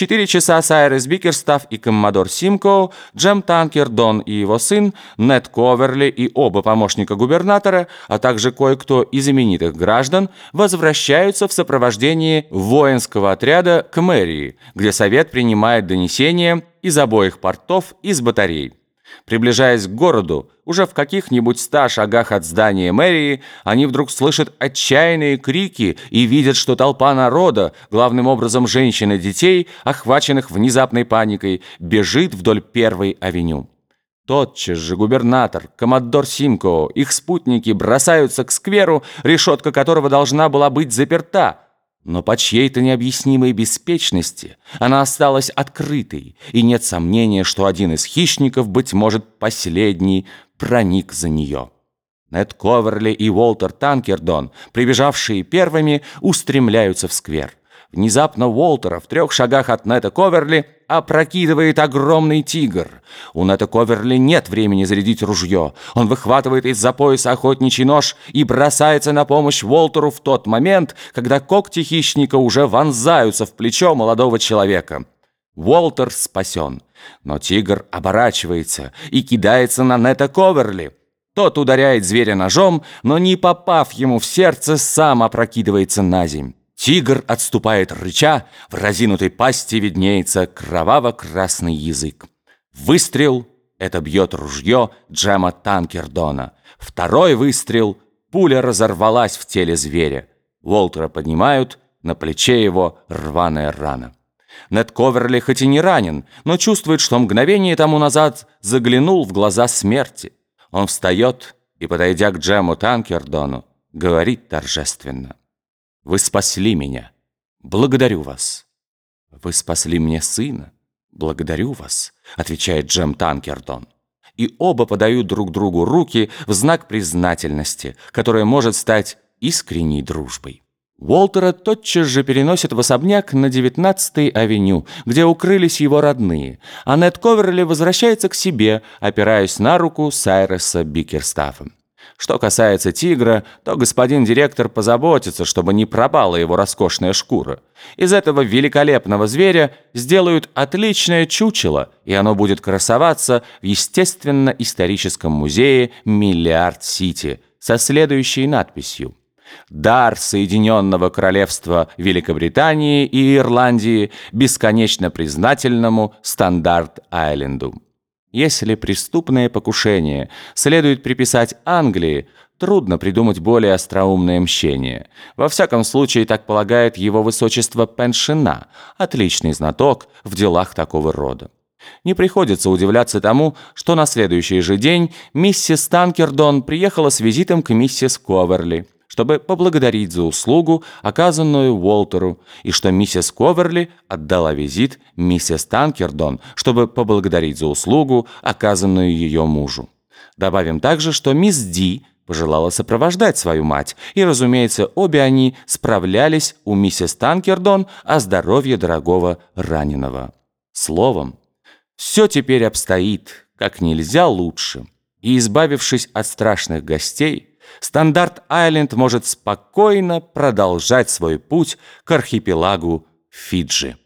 четыре часа Сайрес Бикерстав и коммодор Симко, Джем Танкер Дон и его сын, Нед Коверли и оба помощника губернатора, а также кое-кто из именитых граждан, возвращаются в сопровождении воинского отряда к мэрии, где совет принимает донесения из обоих портов из батарей. Приближаясь к городу, уже в каких-нибудь ста шагах от здания мэрии, они вдруг слышат отчаянные крики и видят, что толпа народа, главным образом женщин и детей, охваченных внезапной паникой, бежит вдоль первой авеню. Тотчас же губернатор, коммодор Симко, их спутники бросаются к скверу, решетка которого должна была быть заперта – но по чьей-то необъяснимой беспечности она осталась открытой, и нет сомнения, что один из хищников, быть может, последний, проник за нее. Нед Коверли и Уолтер Танкердон, прибежавшие первыми, устремляются в сквер. Внезапно Уолтера в трех шагах от Нета Коверли опрокидывает огромный тигр. У Нета Коверли нет времени зарядить ружье. Он выхватывает из-за пояса охотничий нож и бросается на помощь Уолтеру в тот момент, когда когти хищника уже вонзаются в плечо молодого человека. Уолтер спасен, но тигр оборачивается и кидается на Нета Коверли. Тот ударяет зверя ножом, но не попав ему в сердце, сам опрокидывается на земь. Тигр отступает рыча, в разинутой пасти виднеется кроваво-красный язык. Выстрел — это бьет ружье Джема Танкердона. Второй выстрел — пуля разорвалась в теле зверя. Уолтера поднимают, на плече его рваная рана. Нед Коверли хоть и не ранен, но чувствует, что мгновение тому назад заглянул в глаза смерти. Он встает и, подойдя к Джему Танкердону, говорит торжественно. Вы спасли меня. Благодарю вас. Вы спасли мне сына. Благодарю вас, отвечает Джем Танкердон. И оба подают друг другу руки в знак признательности, которая может стать искренней дружбой. Уолтера тотчас же переносят в особняк на 19-й авеню, где укрылись его родные, а Нед Коверли возвращается к себе, опираясь на руку Сайреса Бикерстаффа. Что касается тигра, то господин директор позаботится, чтобы не пропала его роскошная шкура. Из этого великолепного зверя сделают отличное чучело, и оно будет красоваться в естественно-историческом музее Миллиард-Сити со следующей надписью. Дар Соединенного Королевства Великобритании и Ирландии бесконечно признательному Стандарт-Айленду. Если преступное покушение следует приписать Англии, трудно придумать более остроумное мщение. Во всяком случае, так полагает его высочество Пеншина, отличный знаток в делах такого рода. Не приходится удивляться тому, что на следующий же день миссис Танкердон приехала с визитом к миссис Коверли – чтобы поблагодарить за услугу, оказанную Уолтеру, и что миссис Коверли отдала визит миссис Танкердон, чтобы поблагодарить за услугу, оказанную ее мужу. Добавим также, что мисс Ди пожелала сопровождать свою мать, и, разумеется, обе они справлялись у миссис Танкердон о здоровье дорогого раненого. Словом, все теперь обстоит как нельзя лучше, и, избавившись от страшных гостей, Стандарт-Айленд может спокойно продолжать свой путь к архипелагу Фиджи.